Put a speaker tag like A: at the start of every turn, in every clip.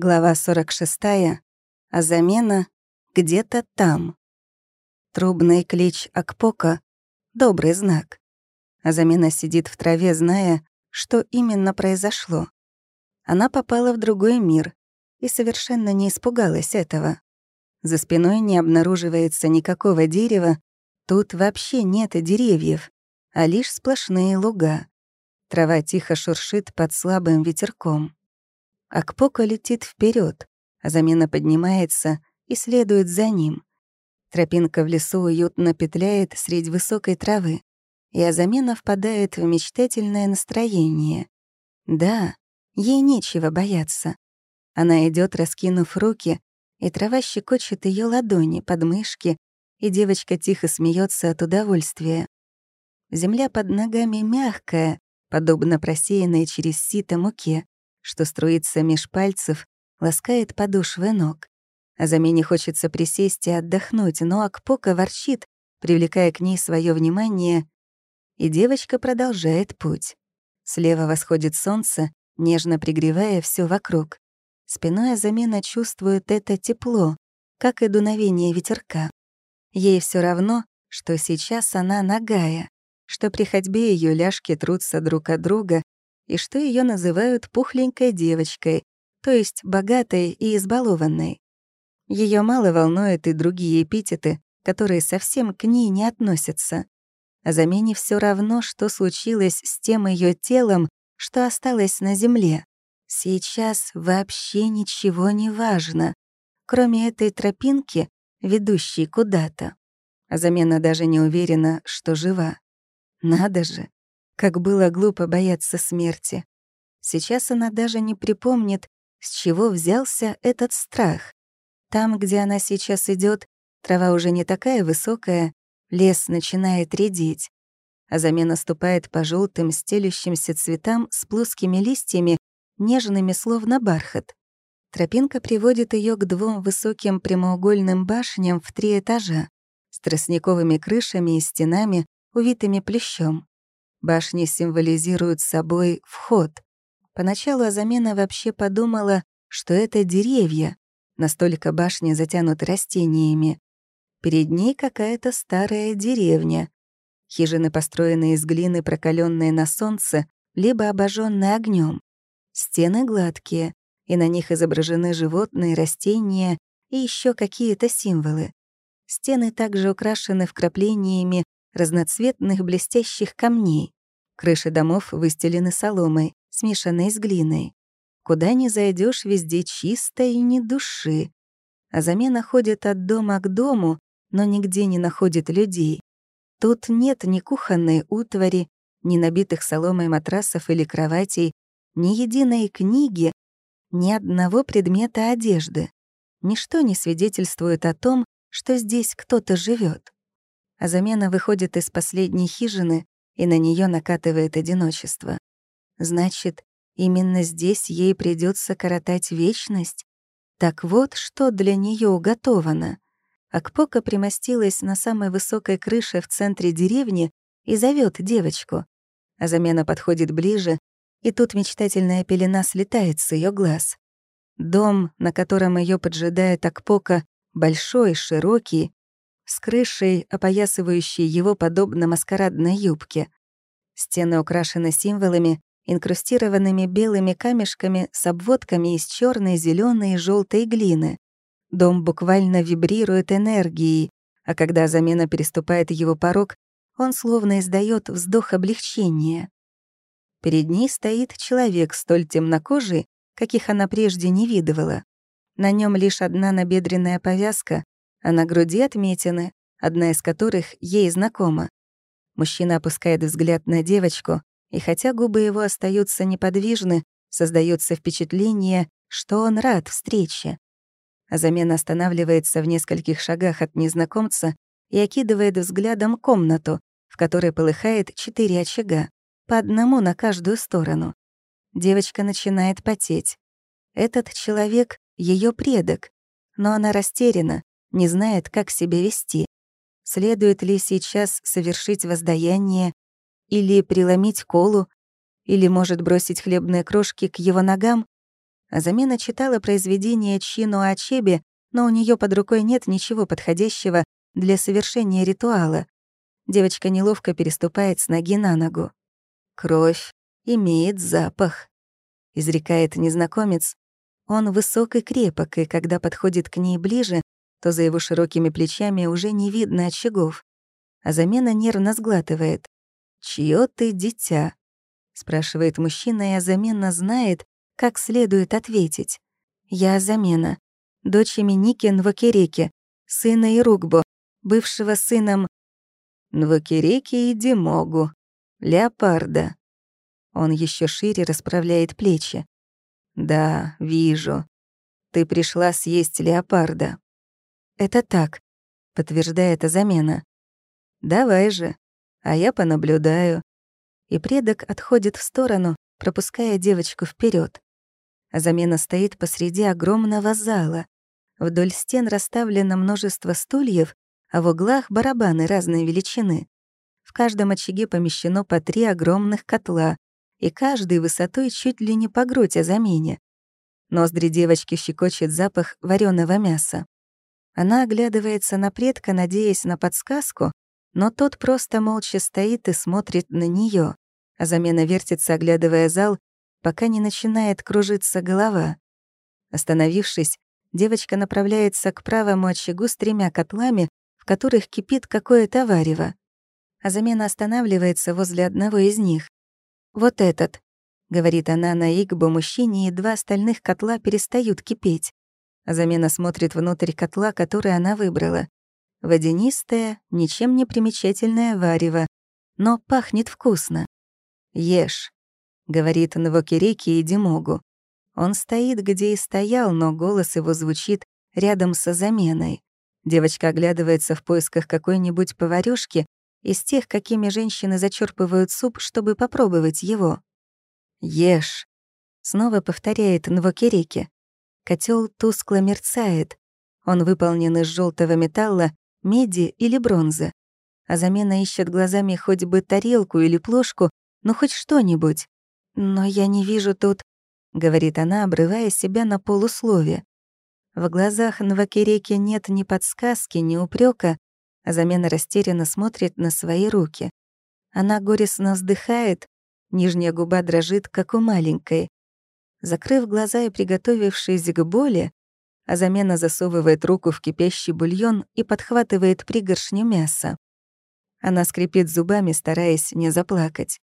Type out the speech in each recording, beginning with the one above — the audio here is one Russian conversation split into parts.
A: Глава 46. А замена где-то там. Трубный клич Акпока — добрый знак. А замена сидит в траве, зная, что именно произошло. Она попала в другой мир и совершенно не испугалась этого. За спиной не обнаруживается никакого дерева, тут вообще нет деревьев, а лишь сплошные луга. Трава тихо шуршит под слабым ветерком. Акпока летит вперед, а замена поднимается и следует за ним. Тропинка в лесу уютно петляет среди высокой травы, и Азамена впадает в мечтательное настроение. Да, ей нечего бояться. Она идет, раскинув руки, и трава щекочет ее ладони, подмышки, и девочка тихо смеется от удовольствия. Земля под ногами мягкая, подобно просеянной через сито муке что струится меж пальцев, ласкает подошвы ног. А замене хочется присесть и отдохнуть, но Акпока ворчит, привлекая к ней свое внимание, и девочка продолжает путь. Слева восходит солнце, нежно пригревая все вокруг. Спиной замена чувствует это тепло, как и дуновение ветерка. Ей все равно, что сейчас она нагая, что при ходьбе ее ляжки трутся друг от друга, и что ее называют пухленькой девочкой, то есть богатой и избалованной. Ее мало волнуют и другие эпитеты, которые совсем к ней не относятся. А замене все равно, что случилось с тем ее телом, что осталось на земле. Сейчас вообще ничего не важно, кроме этой тропинки, ведущей куда-то. А замена даже не уверена, что жива. Надо же, как было глупо бояться смерти. Сейчас она даже не припомнит, с чего взялся этот страх. Там, где она сейчас идет, трава уже не такая высокая, лес начинает редеть, а замена ступает по желтым стелющимся цветам с плоскими листьями, нежными словно бархат. Тропинка приводит ее к двум высоким прямоугольным башням в три этажа с тростниковыми крышами и стенами, увитыми плещом. Башни символизируют собой вход. Поначалу Азамена вообще подумала, что это деревья, настолько башни затянуты растениями. Перед ней какая-то старая деревня. Хижины построены из глины, прокаленные на солнце, либо обожженные огнем. Стены гладкие, и на них изображены животные, растения и еще какие-то символы. Стены также украшены вкраплениями разноцветных блестящих камней. Крыши домов выстелены соломой, смешанной с глиной. Куда ни зайдешь, везде чисто и ни души. А замена ходит от дома к дому, но нигде не находит людей. Тут нет ни кухонной утвари, ни набитых соломой матрасов или кроватей, ни единой книги, ни одного предмета одежды. Ничто не свидетельствует о том, что здесь кто-то живет а замена выходит из последней хижины, и на нее накатывает одиночество. Значит, именно здесь ей придется коротать вечность? Так вот, что для нее уготовано. Акпока примостилась на самой высокой крыше в центре деревни и зовет девочку. А замена подходит ближе, и тут мечтательная пелена слетает с ее глаз. Дом, на котором ее поджидает Акпока, большой, широкий, с крышей, опоясывающей его подобно маскарадной юбке. Стены украшены символами, инкрустированными белыми камешками с обводками из черной, зеленой и желтой глины. Дом буквально вибрирует энергией, а когда замена переступает его порог, он словно издает вздох облегчения. Перед ней стоит человек столь темнокожий, каких она прежде не видывала. На нем лишь одна набедренная повязка, а на груди отметины, одна из которых ей знакома. Мужчина опускает взгляд на девочку, и хотя губы его остаются неподвижны, создается впечатление, что он рад встрече. А замена останавливается в нескольких шагах от незнакомца и окидывает взглядом комнату, в которой полыхает четыре очага, по одному на каждую сторону. Девочка начинает потеть. Этот человек — ее предок, но она растеряна, не знает, как себя вести. Следует ли сейчас совершить воздаяние или преломить колу, или может бросить хлебные крошки к его ногам? А замена читала произведение Чино Ачеби, но у нее под рукой нет ничего подходящего для совершения ритуала. Девочка неловко переступает с ноги на ногу. «Кровь имеет запах», — изрекает незнакомец. Он высок и крепок, и когда подходит к ней ближе, то за его широкими плечами уже не видно очагов. А замена нервно сглатывает. «Чьё ты дитя?» — спрашивает мужчина, и а замена знает, как следует ответить. «Я замена. Дочь Миники Нвакереки, сына Иругбо, бывшего сыном Нвакереки и Димогу, леопарда». Он еще шире расправляет плечи. «Да, вижу. Ты пришла съесть леопарда». «Это так», — подтверждает замена. «Давай же, а я понаблюдаю». И предок отходит в сторону, пропуская девочку вперед. Замена стоит посреди огромного зала. Вдоль стен расставлено множество стульев, а в углах — барабаны разной величины. В каждом очаге помещено по три огромных котла, и каждый высотой чуть ли не по грудь о замене. Ноздри девочки щекочет запах вареного мяса. Она оглядывается на предка, надеясь на подсказку, но тот просто молча стоит и смотрит на нее, а замена вертится, оглядывая зал, пока не начинает кружиться голова. Остановившись, девочка направляется к правому очагу с тремя котлами, в которых кипит какое-то варево. А замена останавливается возле одного из них. «Вот этот», — говорит она на Игбу мужчине, и два остальных котла перестают кипеть. Замена смотрит внутрь котла, который она выбрала. Водянистое, ничем не примечательное варево, но пахнет вкусно. «Ешь», — говорит Нвокереки и Димогу. Он стоит, где и стоял, но голос его звучит рядом со заменой. Девочка оглядывается в поисках какой-нибудь поварёшки из тех, какими женщины зачерпывают суп, чтобы попробовать его. «Ешь», — снова повторяет Нвокереки. Котел тускло мерцает. Он выполнен из желтого металла, меди или бронзы. А замена ищет глазами хоть бы тарелку или плошку, ну хоть что-нибудь. «Но я не вижу тут», — говорит она, обрывая себя на полуслове. В глазах Нвакиреки нет ни подсказки, ни упрека, а замена растерянно смотрит на свои руки. Она горестно вздыхает, нижняя губа дрожит, как у маленькой. Закрыв глаза и приготовившись к боли, а замена засовывает руку в кипящий бульон и подхватывает пригоршню мяса. Она скрипит зубами, стараясь не заплакать.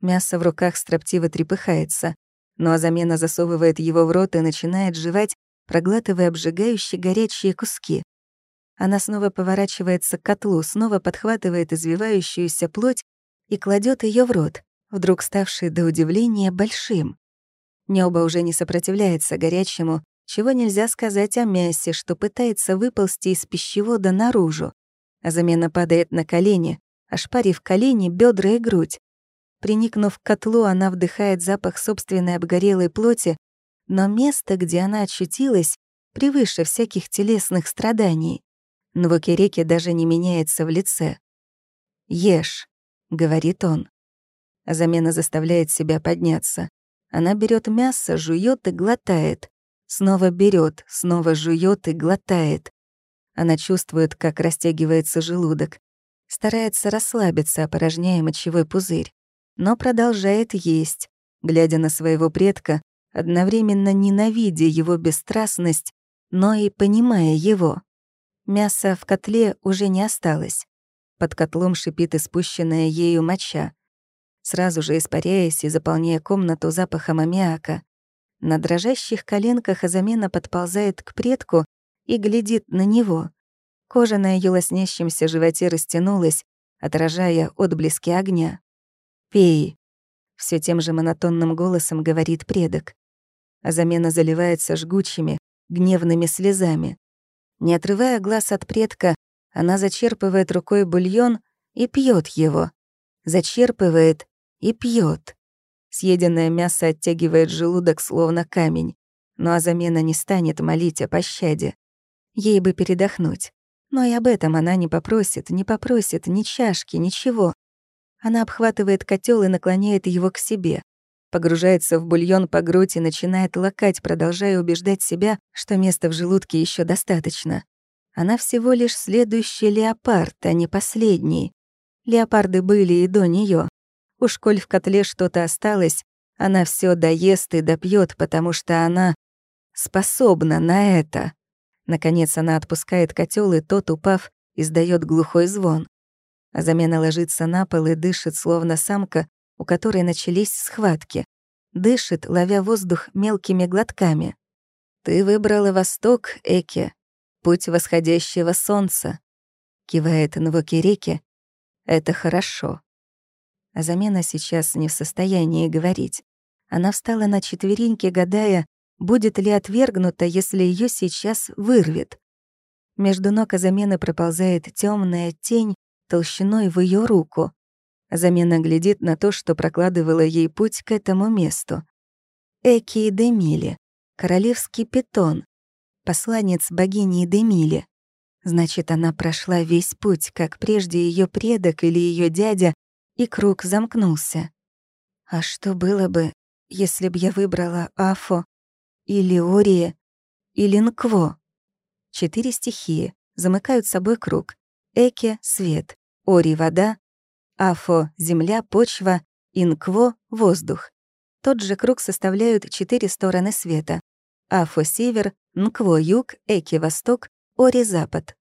A: Мясо в руках строптиво трепыхается, но замена засовывает его в рот и начинает жевать, проглатывая обжигающие горячие куски. Она снова поворачивается к котлу, снова подхватывает извивающуюся плоть и кладет ее в рот, вдруг ставший до удивления большим. Небо уже не сопротивляется горячему, чего нельзя сказать о мясе, что пытается выползти из пищевода наружу. А замена падает на колени, ошпарив колени, бедра и грудь. Приникнув к котлу, она вдыхает запах собственной обгорелой плоти, но место, где она очутилась, превыше всяких телесных страданий. Нвокереки даже не меняется в лице. «Ешь», — говорит он. А замена заставляет себя подняться. Она берет мясо, жует и глотает. Снова берет, снова жует и глотает. Она чувствует, как растягивается желудок. Старается расслабиться, опорожняя мочевой пузырь. Но продолжает есть, глядя на своего предка, одновременно ненавидя его бесстрастность, но и понимая его. Мяса в котле уже не осталось. Под котлом шипит испущенная ею моча сразу же испаряясь и заполняя комнату запахом аммиака. На дрожащих коленках Азамена подползает к предку и глядит на него. Кожа на ее лоснящемся животе растянулась, отражая отблески огня. «Пей», — все тем же монотонным голосом говорит предок. Азамена заливается жгучими, гневными слезами. Не отрывая глаз от предка, она зачерпывает рукой бульон и пьет его. Зачерпывает и пьет. Съеденное мясо оттягивает желудок словно камень, но а замена не станет молить о пощаде. Ей бы передохнуть. Но и об этом она не попросит, не попросит ни чашки, ничего. Она обхватывает котел и наклоняет его к себе. погружается в бульон по грудь и начинает лакать, продолжая убеждать себя, что места в желудке еще достаточно. Она всего лишь следующий леопард, а не последний. Леопарды были и до нее. Уж коль в котле что-то осталось, она все доест и допьет, потому что она способна на это. Наконец она отпускает котел, и тот, упав, издает глухой звон. А замена ложится на пол и дышит, словно самка, у которой начались схватки. Дышит, ловя воздух мелкими глотками. «Ты выбрала восток, Эки, путь восходящего солнца», — кивает Нвокиреки. «Это хорошо». А замена сейчас не в состоянии говорить. Она встала на четвереньки, гадая, будет ли отвергнута, если ее сейчас вырвет. Между ног замены проползает темная тень толщиной в ее руку. Замена глядит на то, что прокладывало ей путь к этому месту. Эки Демили, королевский питон, посланец богини Демили. Значит, она прошла весь путь, как прежде ее предок или ее дядя, и круг замкнулся. А что было бы, если б я выбрала Афо или Ория или Нкво? Четыре стихии замыкают собой круг. Эке — свет, Ори — вода, Афо — земля, почва, Инкво — воздух. Тот же круг составляют четыре стороны света. Афо — север, Нкво — юг, Эки — восток, Ори — запад.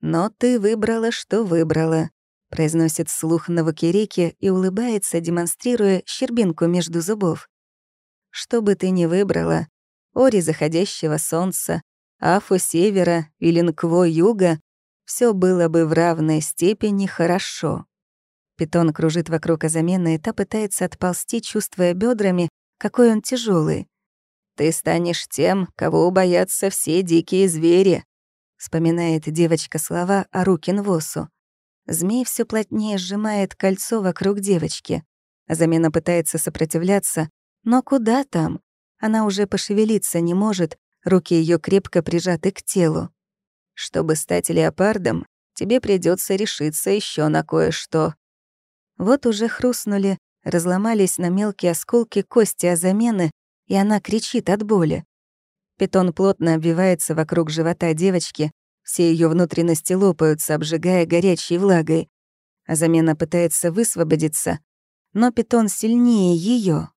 A: «Но ты выбрала, что выбрала», — произносит слух Навакирики и улыбается, демонстрируя щербинку между зубов. «Что бы ты ни выбрала, Ори заходящего солнца, Афу севера или Нкво юга, все было бы в равной степени хорошо. Питон кружит вокруг Азамена, и та пытается отползти, чувствуя бедрами, какой он тяжелый. «Ты станешь тем, кого боятся все дикие звери», — вспоминает девочка слова о Рукинвосу. Змей все плотнее сжимает кольцо вокруг девочки. Замена пытается сопротивляться, но куда там? Она уже пошевелиться не может, руки ее крепко прижаты к телу. Чтобы стать леопардом, тебе придется решиться еще на кое-что. Вот уже хрустнули, разломались на мелкие осколки кости Азамены, и она кричит от боли. Питон плотно обвивается вокруг живота девочки, все ее внутренности лопаются, обжигая горячей влагой. Азамена пытается высвободиться, но питон сильнее ее.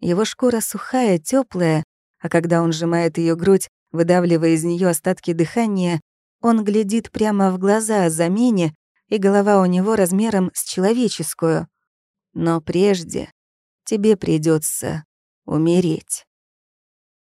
A: Его шкура сухая, теплая, а когда он сжимает ее грудь, выдавливая из нее остатки дыхания, он глядит прямо в глаза замене, и голова у него размером с человеческую. Но прежде тебе придется умереть.